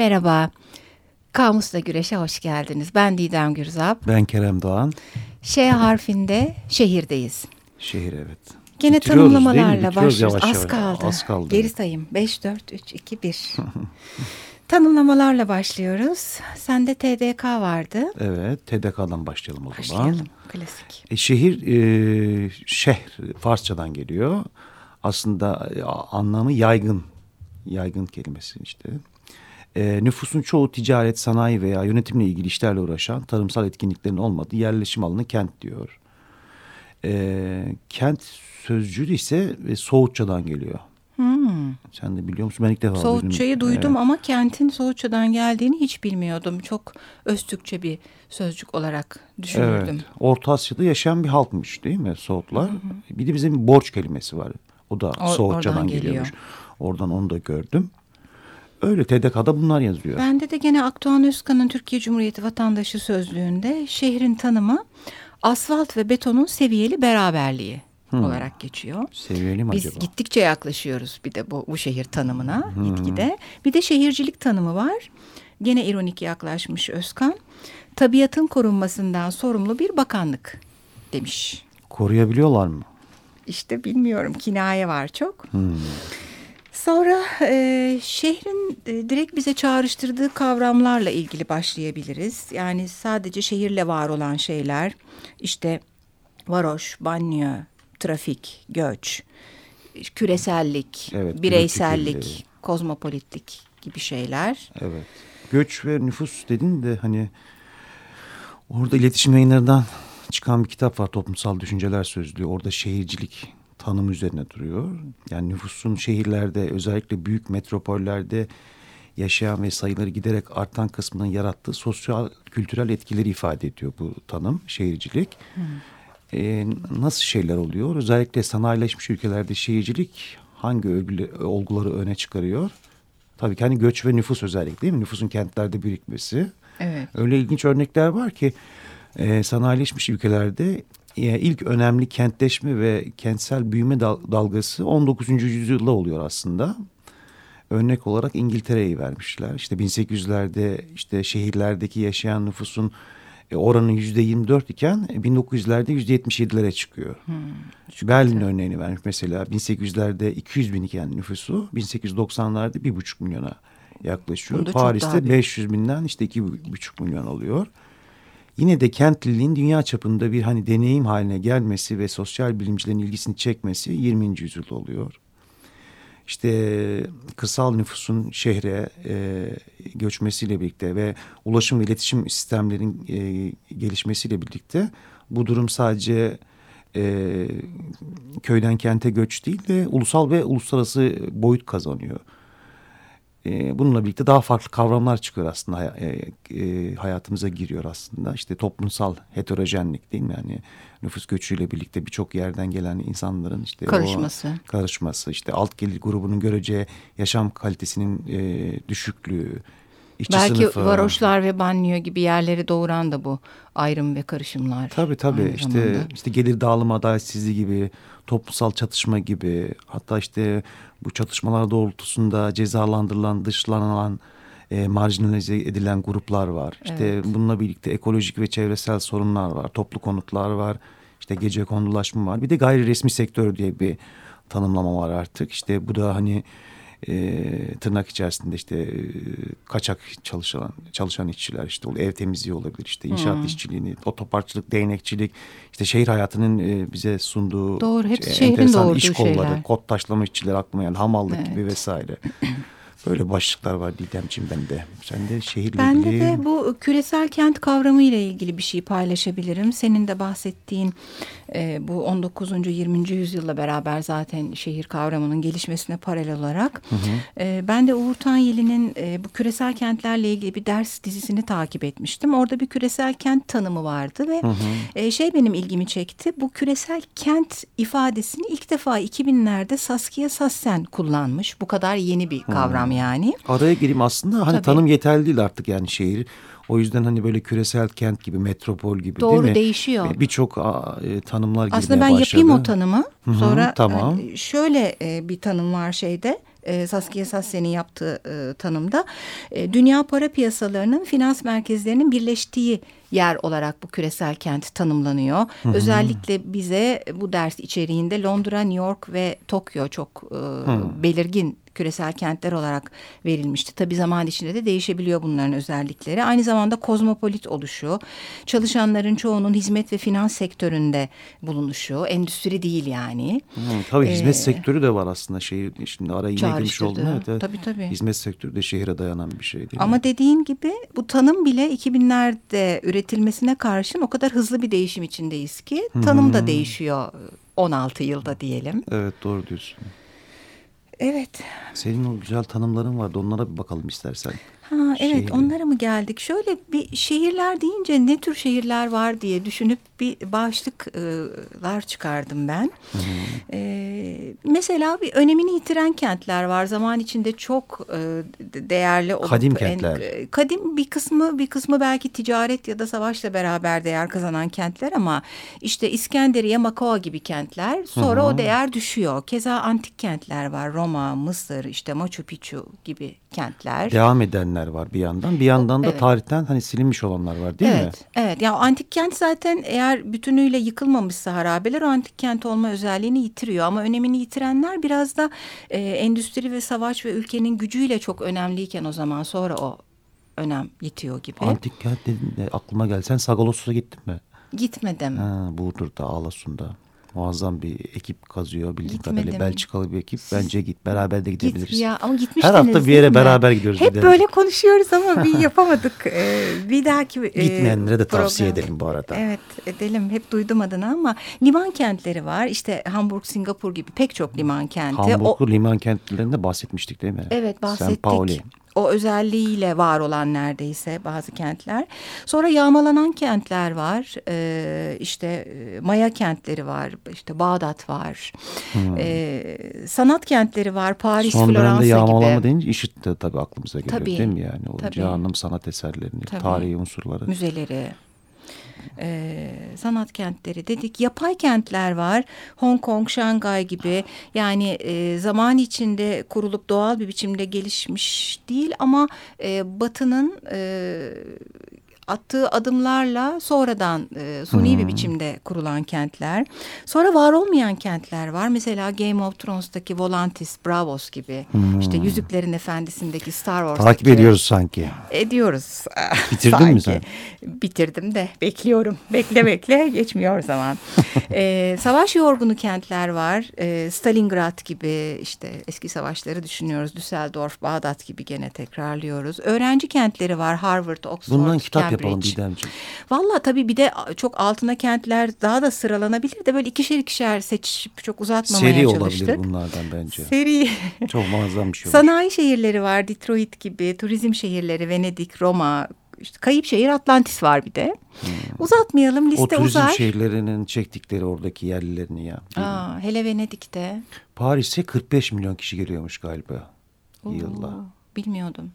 Merhaba. Kamusla Güreş'e hoş geldiniz. Ben Didem Gürzap. Ben Kerem Doğan. Ş harfinde şehirdeyiz. Şehir evet. Gene Bitiriyoruz, tanımlamalarla başlıyoruz. yavaş Az yavaş. kaldı. Az kaldı. Geri sayayım. 5, 4, 3, 2, 1. Tanımlamalarla başlıyoruz. Sende TDK vardı. Evet, TDK'dan başlayalım o zaman. Başlayalım. Klasik. E, şehir, e, şehr Farsçadan geliyor. Aslında e, anlamı yaygın. Yaygın kelimesi işte. E, nüfusun çoğu ticaret, sanayi veya yönetimle ilgili işlerle uğraşan tarımsal etkinliklerin olmadığı yerleşim alanı kent diyor. E, kent sözcüğü ise e, Soğutçadan geliyor. Hmm. Sen de biliyor musun? Ben ilk defa. Soğutçayı duydum Evet. ama kentin Soğutça'dan geldiğini hiç bilmiyordum. Çok Öztürkçe bir sözcük olarak düşünürdüm. Evet. Orta Asya'da yaşayan bir halkmış değil mi Soğutlar? Bir de bizim borç kelimesi var. O da Or- Soğutçadan geliyormuş. geliyor. Oradan onu da gördüm. Öyle TDK'da bunlar yazıyor. Bende de gene Akdoğan Özkan'ın Türkiye Cumhuriyeti Vatandaşı Sözlüğü'nde şehrin tanımı asfalt ve betonun seviyeli beraberliği olarak geçiyor. Seviyeli mi Biz acaba? gittikçe yaklaşıyoruz bir de bu, bu şehir tanımına gitgide. Bir de şehircilik tanımı var. Gene ironik yaklaşmış Özkan. Tabiatın korunmasından sorumlu bir bakanlık demiş. Koruyabiliyorlar mı? İşte bilmiyorum kinaye var çok. Sonra e, şehrin e, direkt bize çağrıştırdığı kavramlarla ilgili başlayabiliriz. Yani sadece şehirle var olan şeyler işte varoş, banyo, trafik, göç, küresellik, Evet, bireysellik, kirliliği. kozmopolitlik gibi şeyler. Evet. Göç ve nüfus dedin de hani orada iletişim yayınlarından çıkan bir kitap var Toplumsal Düşünceler Sözlüğü. Orada şehircilik tanımı üzerine duruyor. Yani nüfusun şehirlerde özellikle büyük metropollerde yaşayan ve sayıları giderek artan kısmının yarattığı sosyal kültürel etkileri ifade ediyor bu tanım şehircilik. Ee, nasıl şeyler oluyor? Özellikle sanayileşmiş ülkelerde şehircilik hangi övgülü- olguları öne çıkarıyor? Tabii ki hani göç ve nüfus özellikle değil mi? Nüfusun kentlerde birikmesi. Evet. Öyle ilginç örnekler var ki e, sanayileşmiş ülkelerde ilk önemli kentleşme ve kentsel büyüme dal- dalgası 19. yüzyılda oluyor aslında. Örnek olarak İngiltere'yi vermişler. İşte 1800'lerde işte şehirlerdeki yaşayan nüfusun e, oranı yüzde 24 iken e, 1900'lerde yüzde 77'lere çıkıyor. Berlin örneğini vermiş mesela 1800'lerde 200 bin iken nüfusu 1890'larda 1,5 milyona yaklaşıyor. Paris'te büyük. 500 500 binden işte 2,5 milyon oluyor. Yine de kentliliğin dünya çapında bir hani deneyim haline gelmesi ve sosyal bilimcilerin ilgisini çekmesi 20. yüzyılda oluyor. İşte kırsal nüfusun şehre e, göçmesiyle birlikte ve ulaşım ve iletişim sistemlerin e, gelişmesiyle birlikte bu durum sadece e, köyden kente göç değil de ulusal ve uluslararası boyut kazanıyor. E, bununla birlikte daha farklı kavramlar çıkıyor aslında e, e, hayatımıza giriyor aslında. İşte toplumsal heterojenlik değil mi? Yani nüfus göçüyle birlikte birçok yerden gelen insanların işte o- Karışması. karışması, işte alt gelir grubunun göreceği yaşam kalitesinin e, düşüklüğü, işçi Belki sınıfı. varoşlar ve banyo gibi yerleri doğuran da bu ayrım ve karışımlar. Tabii tabii aynı işte zamanda. işte gelir dağılımı adaletsizliği gibi toplumsal çatışma gibi hatta işte bu çatışmalar doğrultusunda cezalandırılan dışlanan e, marjinalize edilen gruplar var. İşte Evet. bununla birlikte ekolojik ve çevresel sorunlar var. Toplu konutlar var. işte gece kondulaşma var. Bir de gayri resmi sektör diye bir tanımlama var artık. İşte bu da hani e, tırnak içerisinde işte e, kaçak çalışan çalışan işçiler işte o ev temizliği olabilir işte inşaat Hmm. işçiliğini otoparkçılık değnekçilik işte şehir hayatının e, bize sunduğu Doğru, hepsi e, şehrin enteresan iş kolları şeyler. kod taşlama işçileri aklıma geldi hamallık Evet. gibi vesaire böyle başlıklar var Didemciğim bende sen de şehirle Ben de, ilgili de bu küresel kent kavramı ile ilgili bir şey paylaşabilirim. Senin de bahsettiğin e, bu 19. 20. yüzyılla beraber zaten şehir kavramının gelişmesine paralel olarak. E, ben de Uğur Tanyeli'nin e, bu küresel kentlerle ilgili bir ders dizisini takip etmiştim. Orada bir küresel kent tanımı vardı ve e, şey benim ilgimi çekti. Bu küresel kent ifadesini ilk defa 2000'lerde Saskia Sassen kullanmış. Bu kadar yeni bir kavram yani. araya gireyim aslında hani Tabii. tanım yeterli değil artık yani şehir O yüzden hani böyle küresel kent gibi, metropol gibi Doğru, değil mi? değişiyor. Birçok e, tanımlar girmeye Aslında ben başladı. yapayım o tanımı. Hı hı, Sonra tamam. e, şöyle e, bir tanım var şeyde. E, Saskia Sassen'in yaptığı e, tanımda e, dünya para piyasalarının finans merkezlerinin birleştiği yer olarak bu küresel kent tanımlanıyor. Özellikle bize bu ders içeriğinde Londra, New York ve Tokyo çok e, belirgin küresel kentler olarak verilmişti. Tabii zaman içinde de değişebiliyor bunların özellikleri. Aynı zamanda kozmopolit oluşu, çalışanların çoğunun hizmet ve finans sektöründe bulunuşu, endüstri değil yani. Hı, tabii hizmet Ee, sektörü de var aslında şehir. Şimdi girmiş Çağrıştırdı. oldum. Evet, evet. Tabii, tabii. Hizmet sektörü de şehire dayanan bir şey değil mi? Ama dediğin gibi bu tanım bile 2000'lerde üretilmesine karşın o kadar hızlı bir değişim içindeyiz ki tanım da değişiyor 16 yılda diyelim. Evet doğru diyorsun. Evet. Senin o güzel tanımların vardı. Onlara bir bakalım istersen. Ha, evet Şehirli. onlara mı geldik? Şöyle bir şehirler deyince ne tür şehirler var diye düşünüp bir başlıklar çıkardım ben. Ee, mesela bir önemini yitiren kentler var. Zaman içinde çok e, değerli olup Kadim en- kentler. e, kadim bir kısmı bir kısmı belki ticaret ya da savaşla beraber değer kazanan kentler ama işte İskenderiye, Makao gibi kentler sonra o değer düşüyor. Keza antik kentler var. Roma, Mısır, işte Machu Picchu gibi kentler. Devam edenler var bir yandan. Bir yandan da Evet. tarihten hani silinmiş olanlar var değil mi? evet, evet. Ya antik kent zaten eğer bütünüyle yıkılmamışsa harabeler o antik kent olma özelliğini yitiriyor. Ama önemini yitirenler biraz da e, endüstri ve savaş ve ülkenin gücüyle çok önemliyken o zaman sonra o önem yitiyor gibi. Antik kent dediğinde aklıma gelsen Sagaloss'a gittin mi? Gitmedim. Ha, Burdur'da, Ağlasun'da. Muazzam bir ekip kazıyor bildiğim Gitmedim. kadarıyla. Belçikalı bir ekip. Bence git. Beraber de Git gidebiliriz. ya ama Her hafta bir yere beraber gidiyoruz. Hep böyle konuşuyoruz ama bir yapamadık. Ee, bir dahaki e, Gitmeyenlere de tavsiye program- edelim bu arada. Evet edelim. Hep duydum adını ama liman kentleri var. İşte Hamburg, Singapur gibi pek çok liman kenti. O- Hamburg'lu liman kentlerinde bahsetmiştik değil mi? Evet bahsettik. St. Pauli. O özelliğiyle var olan neredeyse bazı kentler. Sonra yağmalanan kentler var. Ee, işte e, Maya kentleri var. İşte Bağdat var. Ee, sanat kentleri var. Paris, Hmm. Son Floransa yağmalama gibi. deyince IŞİD de tabii aklımıza geliyor Tabii, değil mi yani? O tabii. Cahanım sanat eserlerini, Tabii. tarihi unsurları. müzeleri, e, sanat kentleri dedik. Yapay kentler var. Hong Kong, Şangay gibi. Yani e, zaman içinde kurulup doğal bir biçimde gelişmiş değil ama e, Batı'nın e, attığı adımlarla sonradan e, suni bir biçimde kurulan kentler. Sonra var olmayan kentler var. Mesela Game of Thrones'taki Volantis, Bravos gibi. İşte Yüzüklerin Efendisi'ndeki Star Wars'taki. Takip ediyoruz sanki. Ediyoruz. Bitirdin mi sen? Bitirdim de bekliyorum. Bekle bekle geçmiyor zaman. Ee, savaş yorgunu kentler var. Ee, Stalingrad gibi işte eski savaşları düşünüyoruz. Düsseldorf, Bağdat gibi gene tekrarlıyoruz. Öğrenci kentleri var. Harvard, Oxford, Bundan kitap. Yapalım Didemciğim. Valla tabii bir de çok altına kentler daha da sıralanabilir de böyle ikişer ikişer seçip çok uzatmamaya Seri çalıştık. olabilir bunlardan bence. Seri. Çok muazzam bir şey olur. Sanayi şehirleri var. Detroit gibi, turizm şehirleri, Venedik, Roma, işte kayıp şehir Atlantis var bir de. Uzatmayalım Hmm. O liste turizm uzar. şehirlerinin çektikleri oradaki yerlilerini ya. Aa, hele Venedik'te. Paris'e 45 milyon kişi geliyormuş galiba. Oo, Bilmiyordum.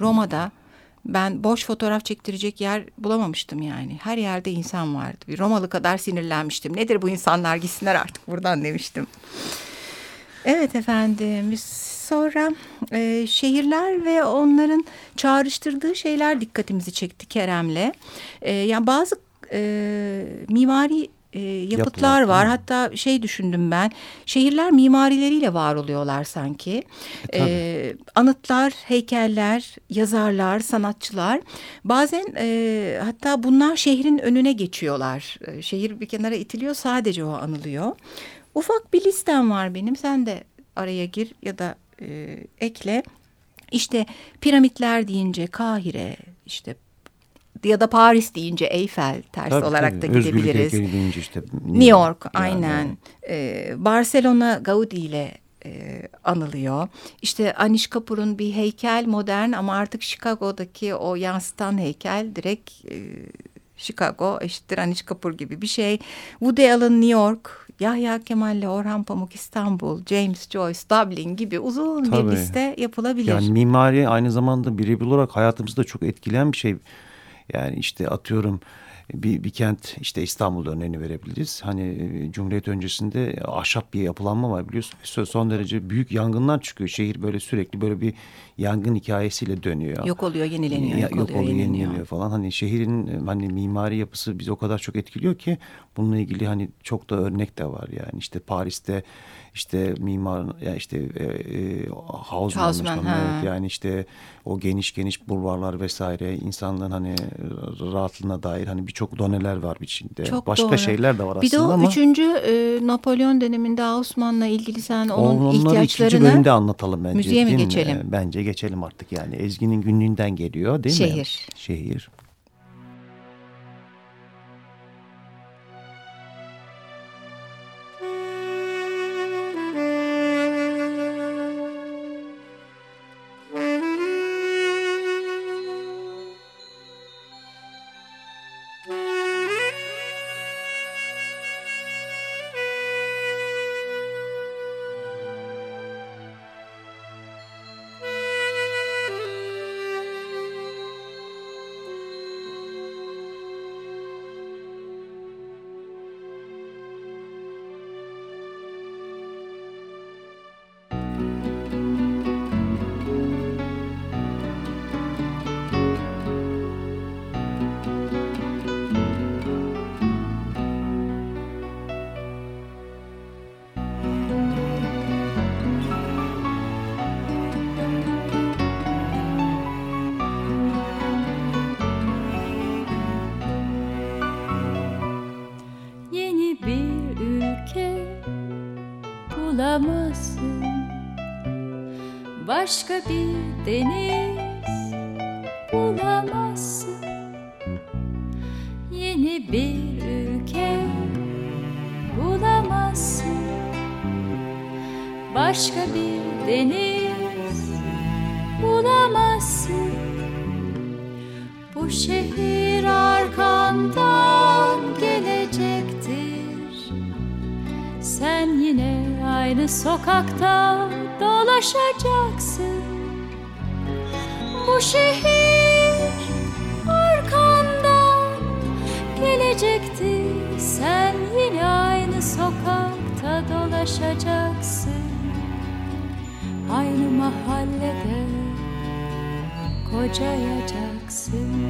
Roma'da ben boş fotoğraf çektirecek yer bulamamıştım yani. Her yerde insan vardı. Bir Romalı kadar sinirlenmiştim. Nedir bu insanlar gitsinler artık buradan demiştim. Evet efendim. Sonra e, şehirler ve onların çağrıştırdığı şeyler dikkatimizi çekti Kerem'le. E, yani bazı e, mimari e, yapıtlar Yapılar, var. hı. Hatta şey düşündüm ben. Şehirler mimarileriyle var oluyorlar sanki. E. E, anıtlar, heykeller, yazarlar, sanatçılar. Bazen e, hatta bunlar şehrin önüne geçiyorlar. E, şehir bir kenara itiliyor sadece o anılıyor. Ufak bir listem var benim. Sen de araya gir ya da e, ekle. İşte piramitler deyince Kahire, işte ya da Paris deyince Eyfel ters Tabii, olarak tabii. da Özgürlük gidebiliriz. deyince işte New York yani. aynen. Ee, Barcelona Gaudi ile e, anılıyor. İşte Anish Kapoor'un bir heykel modern ama artık Chicago'daki o yansıtan heykel direkt e, Chicago eşittir Anish Kapoor gibi bir şey. Woody Allen New York, Yahya Kemal ile Orhan Pamuk İstanbul, James Joyce Dublin gibi uzun Tabii. bir liste yapılabilir. Yani mimari aynı zamanda birebir olarak hayatımızı da çok etkileyen bir şey. Yani işte atıyorum bir, bir kent işte İstanbul örneğini verebiliriz. Hani e, Cumhuriyet öncesinde ahşap bir yapılanma var biliyorsun. Son derece büyük yangınlar çıkıyor. Şehir böyle sürekli böyle bir yangın hikayesiyle dönüyor. Yok oluyor, yenileniyor. Yok, yok oluyor, yenileniyor. yenileniyor falan. Hani şehrin hani mimari yapısı bizi o kadar çok etkiliyor ki bununla ilgili hani çok da örnek de var yani. işte Paris'te işte mimar yani işte e, e, evet, yani işte o geniş geniş bulvarlar vesaire insanların hani rahatlığına dair hani birçok doneler var içinde. Çok Başka doğru. şeyler de var bir aslında ama. Bir de o üçüncü e, Napolyon döneminde Hausmann'la ilgili sen onun Onları ihtiyaçlarını ikinci bölümde anlatalım bence. Müziğe mi geçelim? Mi? Bence geçelim artık yani. Ezgi'nin günlüğünden geliyor değil Şehir. mi? Şehir. Şehir. Başka bir deniz bulamazsın. Yeni bir ülke bulamazsın. Başka bir deniz Sen yine aynı sokakta dolaşacaksın. Bu şehir arkandan gelecektir Sen yine aynı sokakta dolaşacaksın. Aynı mahallede kocayacaksın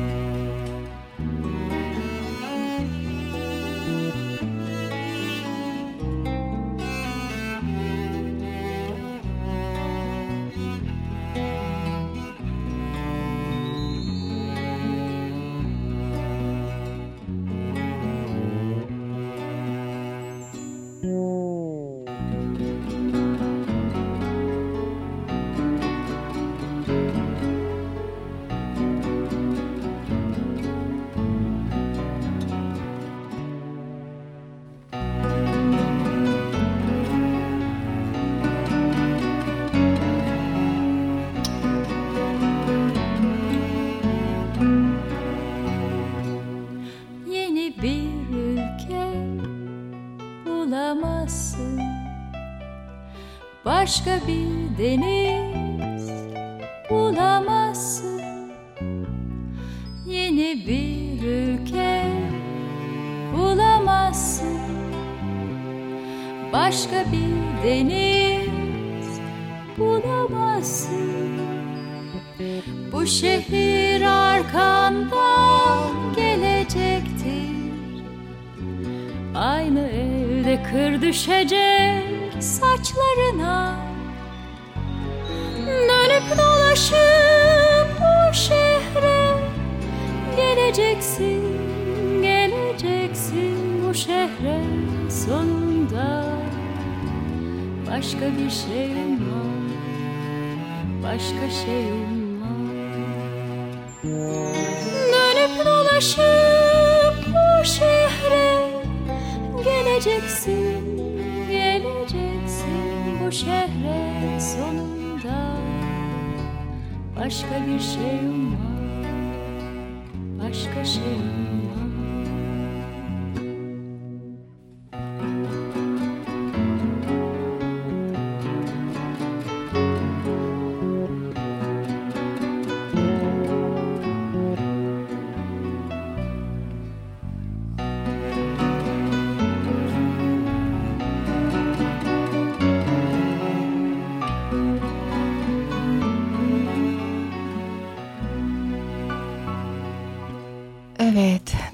başka bir deniz bulamazsın. Yeni bir ülke bulamazsın. Başka bir deniz bulamazsın. Bu şehir arkandan gelecektir. Aynı evde kır düşecek saçlarına. Dönüp dolaşıp bu şehre Geleceksin, geleceksin bu şehre sonunda. Başka bir şeyim var, başka şeyim var. Dönüp dolaşıp bu şehre Geleceksin bu şehre sonunda Başka bir şeyim var Başka şeyim var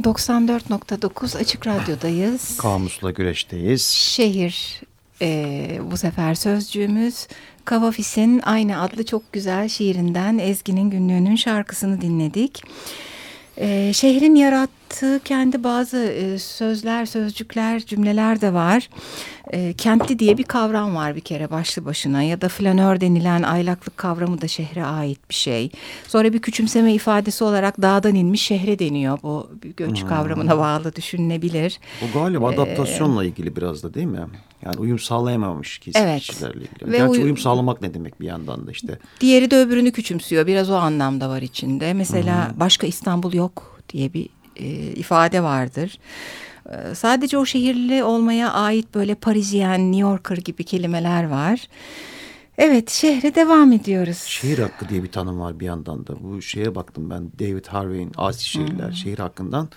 94.9 Açık Radyo'dayız. Kamusla güreşteyiz. Şehir e, bu sefer sözcüğümüz. Kavafis'in aynı adlı çok güzel şiirinden Ezgi'nin günlüğünün şarkısını dinledik. E, şehrin yarattığı kendi bazı e, sözler, sözcükler, cümleler de var. E, kentli diye bir kavram var bir kere başlı başına ya da flanör denilen aylaklık kavramı da şehre ait bir şey. Sonra bir küçümseme ifadesi olarak dağdan inmiş şehre deniyor. Bu göç hmm. kavramına bağlı düşünülebilir. Bu galiba ee, adaptasyonla ilgili biraz da değil mi? Yani uyum sağlayamamış evet. kişilerle ilgili. Ve Gerçi uyum, uyum sağlamak ne demek bir yandan da işte. Diğeri de öbürünü küçümsüyor. Biraz o anlamda var içinde. Mesela hmm. başka İstanbul yok diye bir e, ifade vardır. Ee, sadece o şehirli olmaya ait böyle Parisyen, New Yorker gibi kelimeler var. Evet şehre devam ediyoruz. Şehir hakkı diye bir tanım var bir yandan da. Bu şeye baktım ben David Harvey'in Asi Şehirler hmm. Şehir Hakkından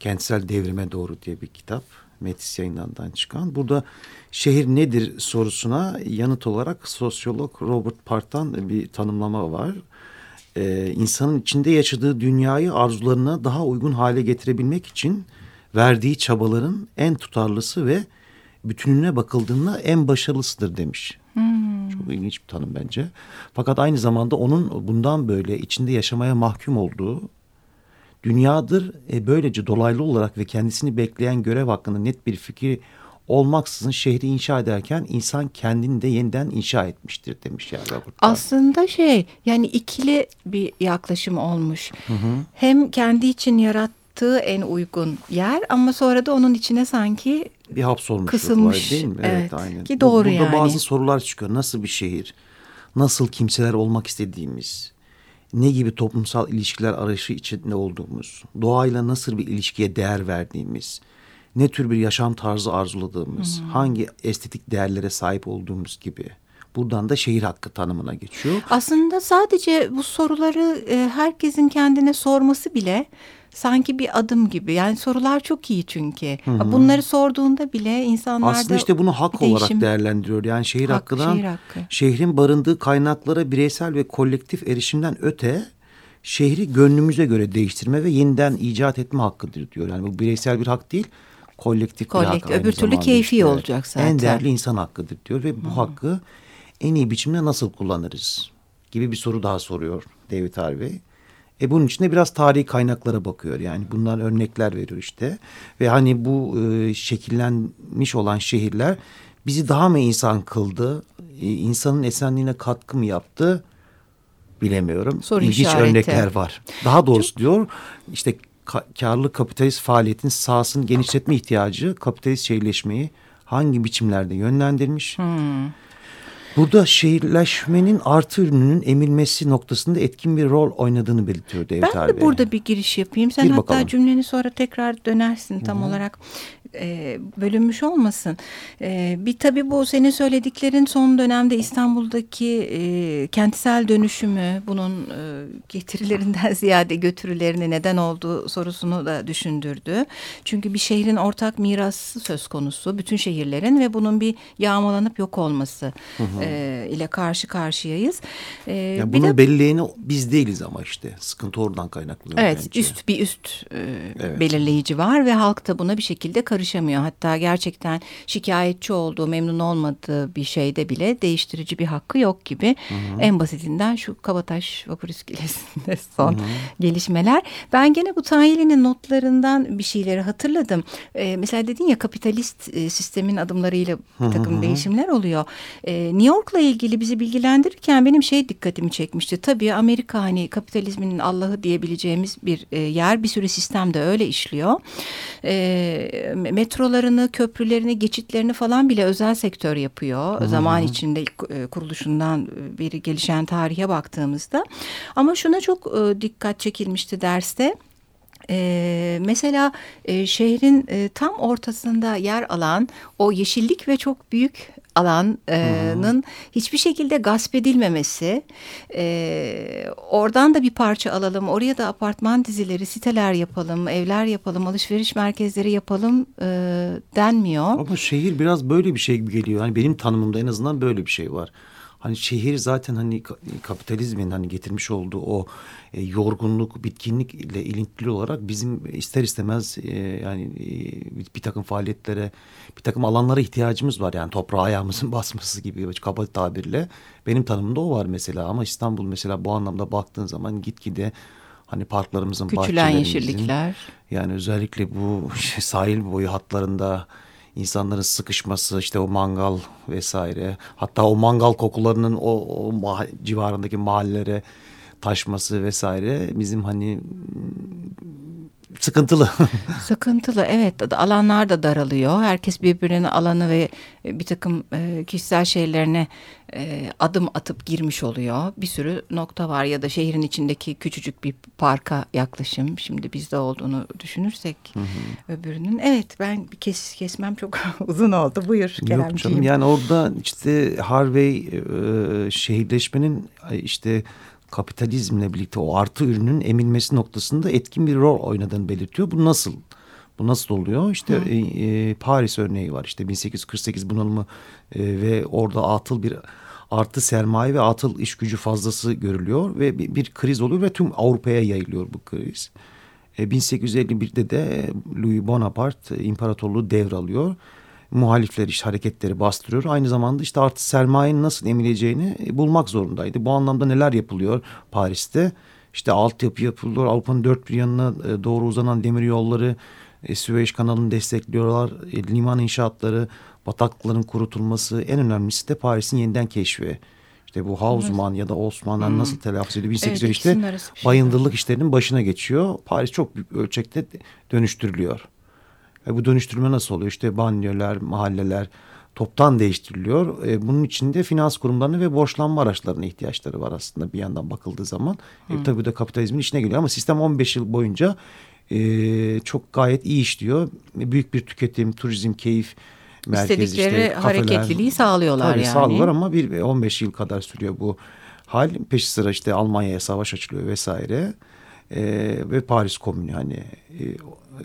Kentsel Devrime Doğru diye bir kitap. Metis yayınlarından çıkan. Burada şehir nedir sorusuna yanıt olarak sosyolog Robert Park'tan bir tanımlama var. Ee, insanın içinde yaşadığı dünyayı arzularına daha uygun hale getirebilmek için verdiği çabaların en tutarlısı ve bütününe bakıldığında en başarılısıdır demiş. Hmm. Çok ilginç bir tanım bence. Fakat aynı zamanda onun bundan böyle içinde yaşamaya mahkum olduğu dünyadır. E, böylece dolaylı olarak ve kendisini bekleyen görev hakkında net bir fikir olmaksızın şehri inşa ederken insan kendini de yeniden inşa etmiştir demiş ya Robert. Aslında şey yani ikili bir yaklaşım olmuş. Hı hı. Hem kendi için yarat yaptığı en uygun yer ama sonra da onun içine sanki bir hapsolmuş kısılmış değil mi? Evet, evet aynen. Ki doğru Burada yani. bazı sorular çıkıyor. Nasıl bir şehir? Nasıl kimseler olmak istediğimiz? Ne gibi toplumsal ilişkiler arayışı içinde olduğumuz? Doğayla nasıl bir ilişkiye değer verdiğimiz? Ne tür bir yaşam tarzı arzuladığımız? Hmm. Hangi estetik değerlere sahip olduğumuz gibi? Buradan da şehir hakkı tanımına geçiyor. Aslında sadece bu soruları e, herkesin kendine sorması bile sanki bir adım gibi. Yani sorular çok iyi çünkü. Hı hı. Bunları sorduğunda bile insanlar Aslında işte bunu hak değişim... olarak değerlendiriyor. Yani şehir hak, hakkından şehir hakkı. şehrin barındığı kaynaklara bireysel ve kolektif erişimden öte şehri gönlümüze göre değiştirme ve yeniden icat etme hakkıdır diyor. Yani bu bireysel bir hak değil kolektif, kolektif bir hak. Öbür türlü keyfi işte. olacak zaten. En değerli insan hakkıdır diyor ve bu hı. hakkı en iyi biçimde nasıl kullanırız gibi bir soru daha soruyor David Harvey. E bunun içinde biraz tarihi kaynaklara bakıyor yani bundan örnekler veriyor işte. Ve hani bu e, şekillenmiş olan şehirler bizi daha mı insan kıldı? E, insanın esenliğine katkı mı yaptı? Bilemiyorum. Soru İlginç işareti. örnekler var. Daha doğrusu Çok... diyor işte ka karlı kapitalist faaliyetin sahasını genişletme ihtiyacı kapitalist şehirleşmeyi hangi biçimlerde yönlendirmiş? Hmm. Burada şehirleşmenin artı ürününün emilmesi noktasında etkin bir rol oynadığını belirtiyor Devlet Ben de burada bir giriş yapayım. Sen Gir hatta bakalım. cümleni sonra tekrar dönersin tam Hı -hı. olarak e, bölünmüş olmasın. E, bir tabii bu senin söylediklerin son dönemde İstanbul'daki e, kentsel dönüşümü bunun e, getirilerinden ziyade götürülerini neden olduğu sorusunu da düşündürdü. Çünkü bir şehrin ortak mirası söz konusu bütün şehirlerin ve bunun bir yağmalanıp yok olması hı hı. E, ile karşı karşıyayız. E, yani bunun de, belirleyeni biz değiliz ama işte sıkıntı oradan kaynaklanıyor. Evet bence. üst bir üst e, evet. belirleyici var ve halk da buna bir şekilde karışıyor karışamıyor. Hatta gerçekten şikayetçi olduğu, memnun olmadığı bir şeyde bile değiştirici bir hakkı yok gibi. Hı hı. En basitinden şu Kabataş Vapur İskelesi'nde son hı hı. gelişmeler. Ben gene bu Tayeli'nin notlarından bir şeyleri hatırladım. Ee, mesela dedin ya kapitalist e, sistemin adımlarıyla bir takım hı hı. değişimler oluyor. Ee, New York'la ilgili bizi bilgilendirirken benim şey dikkatimi çekmişti. Tabii Amerika hani kapitalizmin Allah'ı diyebileceğimiz bir e, yer. Bir sürü sistem de öyle işliyor. Ee, metrolarını, köprülerini, geçitlerini falan bile özel sektör yapıyor. -hı. Zaman içinde e, kuruluşundan e, beri gelişen tarihe baktığımızda. Ama şuna çok e, dikkat çekilmişti derste. Ee, mesela e, şehrin e, tam ortasında yer alan o yeşillik ve çok büyük alanın hmm. hiçbir şekilde gasp edilmemesi. E, oradan da bir parça alalım, oraya da apartman dizileri, siteler yapalım, evler yapalım, alışveriş merkezleri yapalım e, denmiyor. Ama şehir biraz böyle bir şey gibi geliyor. Yani benim tanımımda en azından böyle bir şey var. Hani şehir zaten hani ka- kapitalizmin hani getirmiş olduğu o e, yorgunluk, bitkinlik ile ilintili olarak bizim ister istemez e, yani e, bir, takım faaliyetlere, bir takım alanlara ihtiyacımız var. Yani toprağa ayağımızın basması gibi kaba tabirle. Benim tanımımda o var mesela ama İstanbul mesela bu anlamda baktığın zaman gitgide hani parklarımızın, Küçülen bahçelerimizin, yeşillikler. yani özellikle bu sahil boyu hatlarında insanların sıkışması işte o mangal vesaire hatta o mangal kokularının o, o civarındaki mahallelere taşması vesaire bizim hani sıkıntılı. Sıkıntılı evet alanlar da daralıyor. Herkes birbirinin alanı ve bir takım e, kişisel şeylerine e, adım atıp girmiş oluyor. Bir sürü nokta var ya da şehrin içindeki küçücük bir parka yaklaşım. Şimdi bizde olduğunu düşünürsek öbürünün. Evet ben kes, kesmem çok uzun oldu. Buyur Yok Keremciğim. canım yani orada işte Harvey e, şehirleşmenin e, işte kapitalizmle birlikte o artı ürünün emilmesi noktasında etkin bir rol oynadığını belirtiyor. Bu nasıl? Bu nasıl oluyor? İşte e, e, Paris örneği var. İşte 1848 bunalımı e, ve orada atıl bir artı sermaye ve atıl iş gücü fazlası görülüyor ve bir, bir kriz oluyor ve tüm Avrupa'ya yayılıyor bu kriz. E, 1851'de de Louis Bonaparte imparatorluğu devralıyor. Muhalifler işte hareketleri bastırıyor. Aynı zamanda işte artı sermayenin nasıl emileceğini e, bulmak zorundaydı. Bu anlamda neler yapılıyor Paris'te? İşte altyapı yapılıyor. Avrupa'nın dört bir yanına e, doğru uzanan demir yolları, e, Süveyş kanalını destekliyorlar. Liman inşaatları, bataklıkların kurutulması. En önemlisi de Paris'in yeniden keşfi. İşte bu Hausmann ya da Osmanlı nasıl telaffuz ediyor? 1800 Evet, şey bayındırlık işlerinin başına geçiyor. Paris çok büyük ölçekte dönüştürülüyor. E bu dönüştürme nasıl oluyor? İşte banyolar, mahalleler toptan değiştiriliyor. E, bunun içinde finans kurumlarına ve borçlanma araçlarına ihtiyaçları var aslında bir yandan bakıldığı zaman. E, tabii bu da kapitalizmin içine geliyor ama sistem 15 yıl boyunca e, çok gayet iyi işliyor. E, Büyük bir tüketim, turizm, keyif merkezi İstedikleri işte kafeler. hareketliliği sağlıyorlar Tabii yani. sağlıyorlar ama bir 15 yıl kadar sürüyor bu hal. Peşi sıra işte Almanya'ya savaş açılıyor vesaire. E, ve Paris Komünü hani e,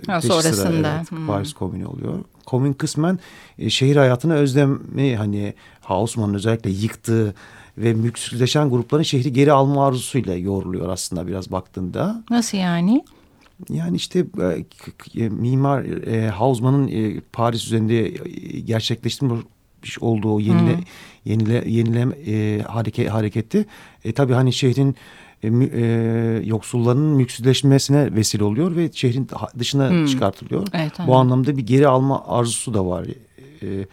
Ha, sıra, sonrasında. evet, Hmm. Paris Komünü oluyor. Komün kısmen e, şehir hayatına özlemi hani Hausmann'ın özellikle yıktığı ve mülksüzleşen grupların şehri geri alma arzusuyla yoğruluyor aslında biraz baktığında. Nasıl yani? Yani işte e, e, mimar e, Hausmann'ın e, Paris üzerinde e, gerçekleştirmiş olduğu yenile yenile yenile e, hareket hareketi e, tabii hani şehrin e, e, yoksullarının mülksüzleşmesine vesile oluyor ve şehrin dışına çıkartılıyor. Evet, Bu anlamda bir geri alma arzusu da var. E,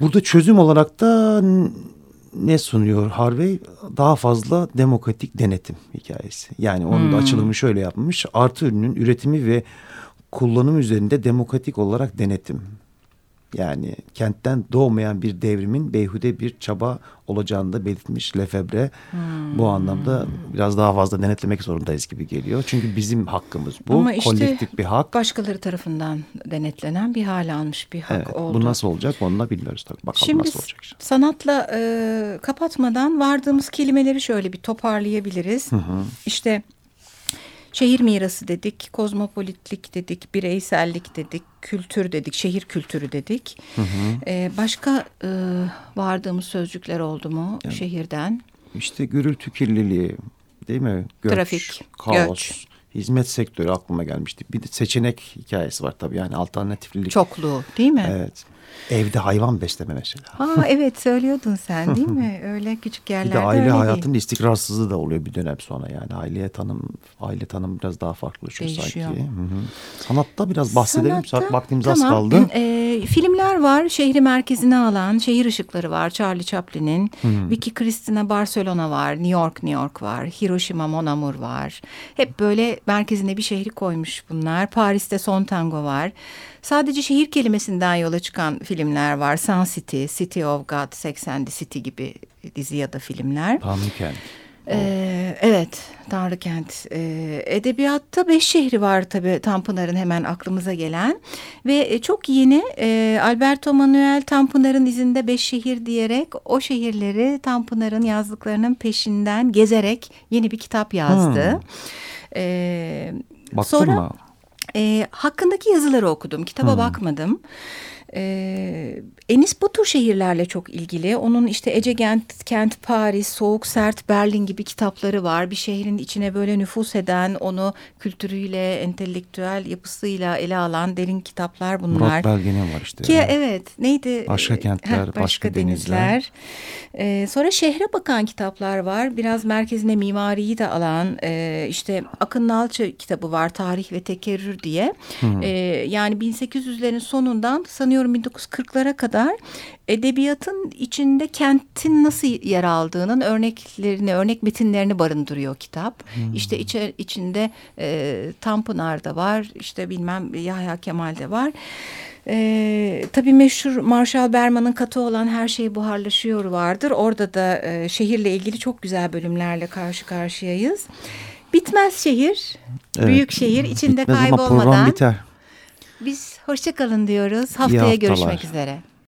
burada çözüm olarak da ne sunuyor Harvey? Daha fazla demokratik denetim hikayesi. Yani onun da açılımı şöyle yapmış. Artı ürünün üretimi ve kullanım üzerinde demokratik olarak denetim. Yani kentten doğmayan bir devrimin beyhude bir çaba olacağını da belirtmiş Lefebvre. Bu anlamda biraz daha fazla denetlemek zorundayız gibi geliyor. Çünkü bizim hakkımız bu. Ama işte Kolektif bir hak. Başkaları tarafından denetlenen bir hale almış bir hak Evet, oldu. bu nasıl olacak onu da bilmiyoruz tabii. Bakalım Şimdi nasıl olacak. işte. sanatla e, kapatmadan vardığımız kelimeleri şöyle bir toparlayabiliriz. İşte şehir mirası dedik, kozmopolitlik dedik, bireysellik dedik, kültür dedik, şehir kültürü dedik. E, başka e, vardığımız sözcükler oldu mu şehirden? İşte gürültü kirliliği değil mi? Göç, Trafik, kaos, göç. hizmet sektörü aklıma gelmişti. Bir de seçenek hikayesi var tabii yani alternatiflilik. Çokluğu değil mi? Evet. Evde hayvan besleme mesela. Aa, evet söylüyordun sen değil mi? Öyle küçük Bir yerlerde de aile öyle değil. hayatının istikrarsızlığı da oluyor bir dönem sonra yani. Aileye tanım, aile tanım biraz daha farklılaşıyor Değişiyor. sanki. Hı hı. Sanatta biraz bahsedelim. Sanatta- Vaktimiz az tamam. kaldı. Ee, filmler var. Şehri merkezine alan şehir ışıkları var. Charlie Chaplin'in. Vicky Cristina Barcelona var. New York New York var. Hiroşima Mon Amour var. Hep böyle merkezine bir şehri koymuş bunlar. Paris'te Son Tango var. Sadece şehir kelimesinden yola çıkan filmler var. Sun City, City of God, Sex and the City gibi dizi ya da filmler. Tanrıkent. Ee, evet, Tanrı Kent. Ee, edebiyatta beş şehri var tabii Tanpınar'ın hemen aklımıza gelen. Ve e, çok yeni e, Alberto Manuel Tanpınar'ın izinde beş şehir diyerek o şehirleri Tanpınar'ın yazdıklarının peşinden gezerek yeni bir kitap yazdı. Hmm. Ee, Baktın sonra, mı? e, hakkındaki yazıları okudum. Kitaba bakmadım. Ee, Enis Batur şehirlerle çok ilgili. Onun işte Ece Kent, Kent, Paris, Soğuk Sert, Berlin gibi kitapları var. Bir şehrin içine böyle nüfus eden, onu kültürüyle, entelektüel yapısıyla ele alan derin kitaplar bunlar. Murat Belge'nin var işte. Ki evet neydi? Başka kentler, Heh, başka, başka denizler. denizler. Ee, sonra şehre bakan kitaplar var. Biraz merkezine mimariyi de alan e, işte Akın Nalçı kitabı var. Tarih ve Tekerrür diye. Ee, yani 1800'lerin sonundan sanıyorum 1940'lara kadar edebiyatın içinde kentin nasıl yer aldığının örneklerini, örnek metinlerini barındırıyor kitap. İşte içe, içinde e, Tanpınar'da var, işte bilmem Yahya Kemal'de var. Ee, tabii meşhur Marshall Berman'ın katı olan Her Şey Buharlaşıyor vardır. Orada da e, şehirle ilgili çok güzel bölümlerle karşı karşıyayız. Bitmez şehir, Evet. büyük şehir içinde Bitmez ama program kaybolmadan. biter. Biz hoşça kalın diyoruz. Haftaya görüşmek üzere.